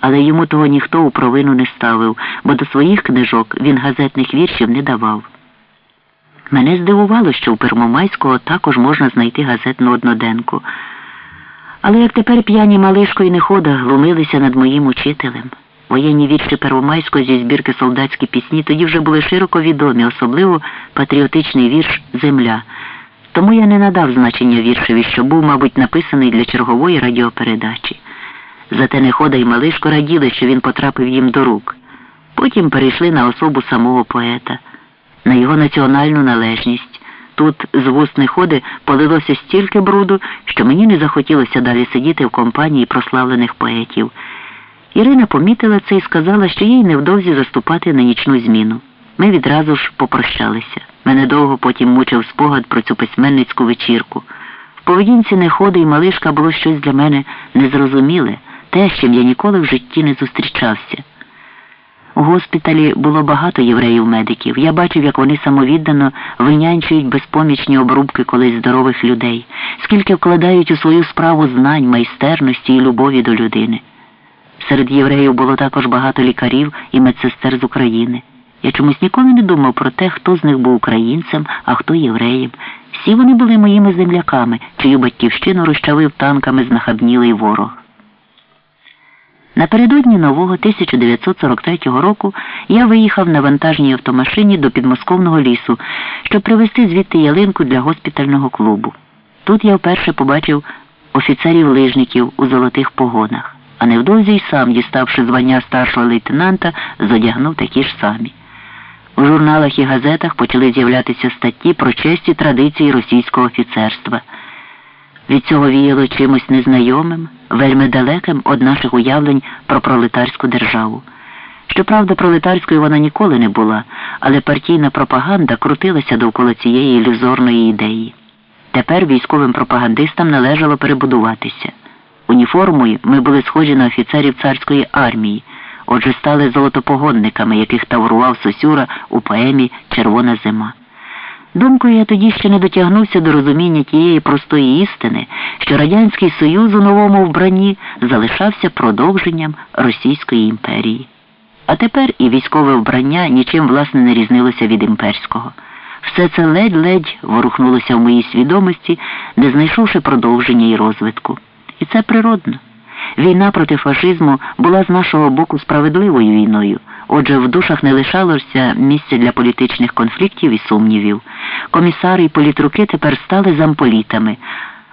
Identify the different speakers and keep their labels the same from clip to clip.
Speaker 1: але йому того ніхто у провину не ставив, бо до своїх книжок він газетних віршів не давав. Мене здивувало, що у Первомайського також можна знайти газетну одноденку. Але як тепер п'яні малишко і нехода глумилися над моїм учителем. Воєнні вірші Первомайського зі збірки солдатські пісні тоді вже були широко відомі, особливо патріотичний вірш Земля. Тому я не надав значення віршеві, що був, мабуть, написаний для чергової радіопередачі. Зате нехода і малишко раділи, що він потрапив їм до рук. Потім перейшли на особу самого поета, на його національну належність. Тут з вуст неходи полилося стільки бруду, що мені не захотілося далі сидіти в компанії прославлених поетів. Ірина помітила це і сказала, що їй невдовзі заступати на нічну зміну. Ми відразу ж попрощалися. Мене довго потім мучив спогад про цю письменницьку вечірку. В поведінці неходи і малишка було щось для мене незрозуміле, те, з чим я ніколи в житті не зустрічався. У госпіталі було багато євреїв-медиків. Я бачив, як вони самовіддано винянчують безпомічні обрубки колись здорових людей, скільки вкладають у свою справу знань, майстерності і любові до людини. Серед євреїв було також багато лікарів і медсестер з України. Я чомусь ніколи не думав про те, хто з них був українцем, а хто євреєм. Всі вони були моїми земляками, чию батьківщину розчавив танками знахабнілий ворог. Напередодні нового 1943 року я виїхав на вантажній автомашині до підмосковного лісу, щоб привезти звідти ялинку для госпітального клубу. Тут я вперше побачив офіцерів-лижників у золотих погонах, а невдовзі й сам, діставши звання старшого лейтенанта, зодягнув такі ж самі. У журналах і газетах почали з'являтися статті про честь і традиції російського офіцерства. Від цього віяло чимось незнайомим, вельми далеким від наших уявлень про пролетарську державу. Щоправда, пролетарською вона ніколи не була, але партійна пропаганда крутилася довкола цієї ілюзорної ідеї. Тепер військовим пропагандистам належало перебудуватися. Уніформою ми були схожі на офіцерів царської армії, отже стали золотопогодниками, яких таврував Сосюра у поемі Червона зима. Думкою я тоді ще не дотягнувся до розуміння тієї простої істини, що Радянський Союз у новому вбранні залишався продовженням Російської імперії. А тепер і військове вбрання нічим власне не різнилося від імперського. Все це ледь-ледь ворухнулося в моїй свідомості, не знайшовши продовження і розвитку. І це природно. Війна проти фашизму була з нашого боку справедливою війною. Отже, в душах не лишалося місця для політичних конфліктів і сумнівів. Комісари і політруки тепер стали замполітами,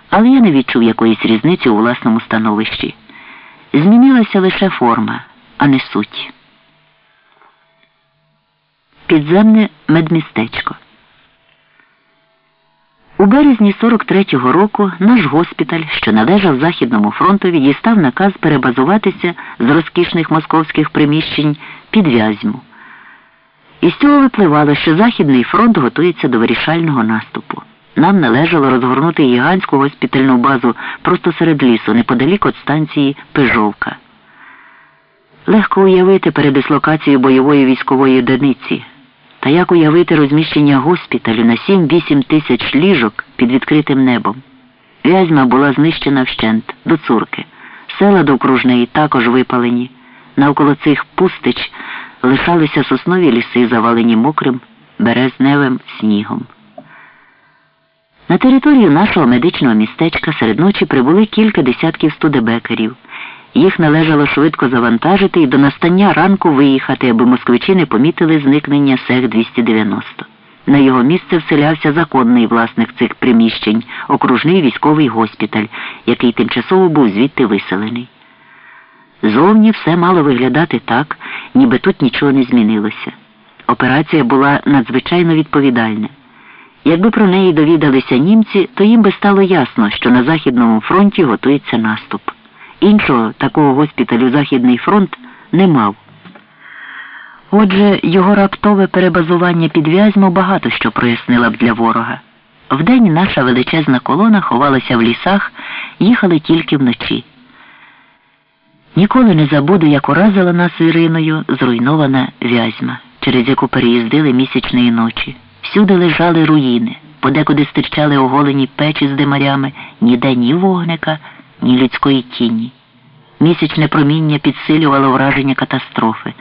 Speaker 1: але я не відчув якоїсь різниці у власному становищі. Змінилася лише форма, а не суть. Підземне медмістечко. У березні 43-го року наш госпіталь, що належав Західному фронтові, дістав наказ перебазуватися з розкішних московських приміщень під Вязьму. Із цього випливало, що Західний фронт готується до вирішального наступу. Нам належало розгорнути гігантську госпітальну базу просто серед лісу, неподалік від станції Пижовка. Легко уявити передислокацію бойової військової одиниці. Та як уявити розміщення госпіталю на 7-8 тисяч ліжок під відкритим небом? Вязьма була знищена вщент до цурки. Села довкружної також випалені. Навколо цих пустич лишалися соснові ліси, завалені мокрим березневим снігом. На територію нашого медичного містечка серед ночі прибули кілька десятків студебекерів. Їх належало швидко завантажити і до настання ранку виїхати, аби москвичі не помітили зникнення сех 290. На його місце вселявся законний власник цих приміщень, окружний військовий госпіталь, який тимчасово був звідти виселений. Зовні все мало виглядати так, ніби тут нічого не змінилося. Операція була надзвичайно відповідальна. Якби про неї довідалися німці, то їм би стало ясно, що на Західному фронті готується наступ. Іншого такого госпіталю Західний фронт не мав. Отже, його раптове перебазування під Вязьму багато що прояснила б для ворога. Вдень наша величезна колона ховалася в лісах, їхали тільки вночі. Ніколи не забуду, як уразила нас Іриною зруйнована вязьма, через яку переїздили місячної ночі. Всюди лежали руїни, подекуди стирчали оголені печі з димарями, ніде ні вогника, ні людської тіні. Місячне проміння підсилювало враження катастрофи.